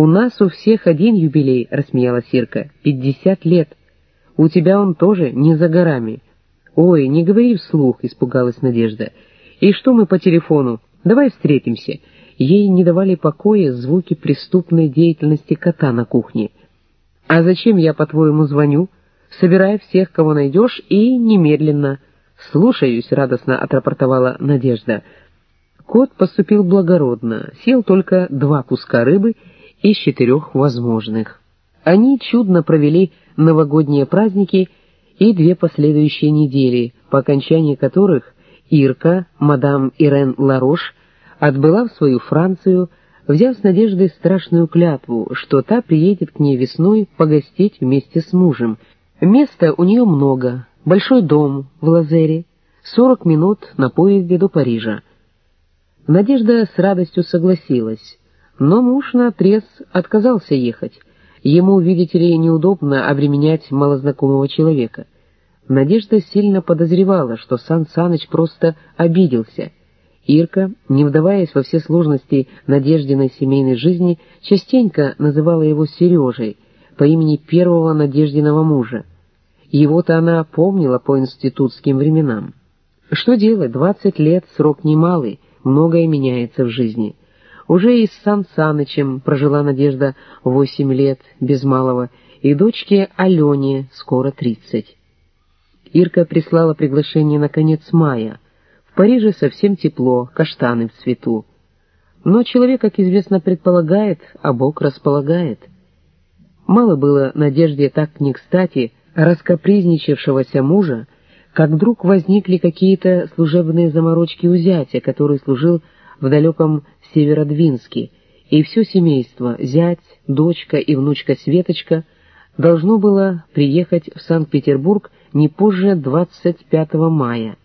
«У нас у всех один юбилей», — рассмеялась Ирка, — «пятьдесят лет. У тебя он тоже не за горами». «Ой, не говори вслух», — испугалась Надежда. «И что мы по телефону? Давай встретимся». Ей не давали покоя звуки преступной деятельности кота на кухне. «А зачем я, по-твоему, звоню? Собирай всех, кого найдешь, и немедленно». «Слушаюсь», — радостно отрапортовала Надежда. Кот поступил благородно, съел только два куска рыбы из четырех возможных. Они чудно провели новогодние праздники и две последующие недели, по окончании которых Ирка, мадам Ирен Ларош, отбыла в свою Францию, взяв с Надеждой страшную клятву, что та приедет к ней весной погостить вместе с мужем. Места у нее много, большой дом в Лазере, сорок минут на поезде до Парижа. Надежда с радостью согласилась, но муж наотрез отказался ехать. Ему, видите ли, неудобно обременять малознакомого человека. Надежда сильно подозревала, что Сан Саныч просто обиделся. Ирка, не вдаваясь во все сложности Надеждиной семейной жизни, частенько называла его Сережей по имени первого Надеждиного мужа. Его-то она помнила по институтским временам. Что делать, двадцать лет — срок немалый, многое меняется в жизни. Уже и с Сан Санычем прожила Надежда восемь лет, без малого, и дочке Алене скоро тридцать. Ирка прислала приглашение на конец мая. В Париже совсем тепло, каштаны в цвету. Но человек, как известно, предполагает, а Бог располагает. Мало было Надежде так не кстати раскопризничавшегося мужа, как вдруг возникли какие-то служебные заморочки у зятя, который служил в далеком Северодвинске, и все семейство, зять, дочка и внучка Светочка, должно было приехать в Санкт-Петербург не позже 25 мая.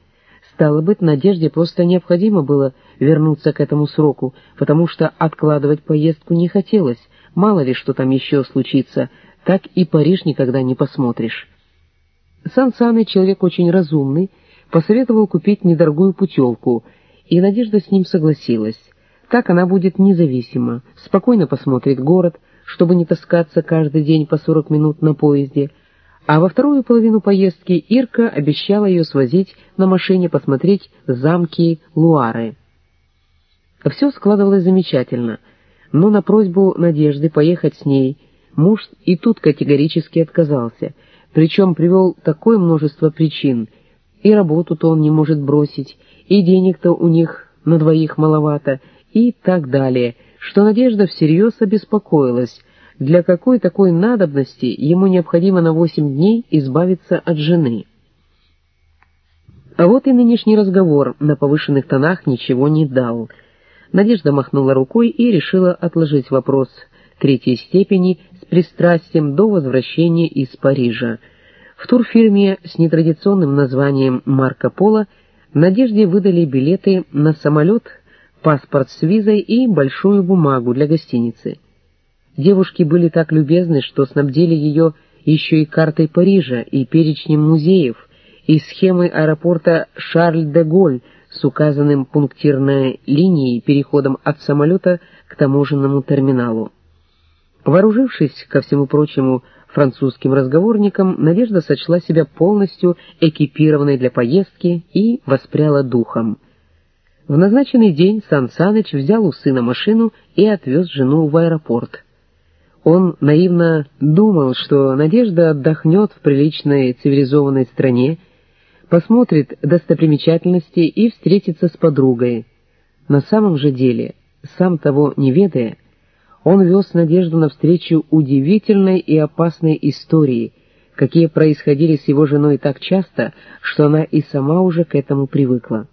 Стало быть, Надежде просто необходимо было вернуться к этому сроку, потому что откладывать поездку не хотелось, мало ли что там еще случится, так и Париж никогда не посмотришь. Сан Саныч, человек очень разумный, посоветовал купить недорогую путевку, и Надежда с ним согласилась. Так она будет независима, спокойно посмотрит город, чтобы не таскаться каждый день по сорок минут на поезде, а во вторую половину поездки Ирка обещала ее свозить на машине посмотреть замки Луары. Все складывалось замечательно, но на просьбу Надежды поехать с ней муж и тут категорически отказался — причем привел такое множество причин. И работу-то он не может бросить, и денег-то у них на двоих маловато, и так далее, что Надежда всерьез обеспокоилась, для какой такой надобности ему необходимо на восемь дней избавиться от жены. А вот и нынешний разговор на повышенных тонах ничего не дал. Надежда махнула рукой и решила отложить вопрос третьей степени с пристрастием до возвращения из Парижа. В турфирме с нетрадиционным названием «Марко Поло» Надежде выдали билеты на самолет, паспорт с визой и большую бумагу для гостиницы. Девушки были так любезны, что снабдили ее еще и картой Парижа, и перечнем музеев, и схемой аэропорта Шарль-де-Голь с указанным пунктирной линией переходом от самолета к таможенному терминалу. Вооружившись, ко всему прочему, французским разговорником, Надежда сочла себя полностью экипированной для поездки и воспряла духом. В назначенный день Сан Саныч взял у сына машину и отвез жену в аэропорт. Он наивно думал, что Надежда отдохнет в приличной цивилизованной стране, посмотрит достопримечательности и встретится с подругой. На самом же деле, сам того не ведая, он вез Надежду навстречу удивительной и опасной истории, какие происходили с его женой так часто, что она и сама уже к этому привыкла.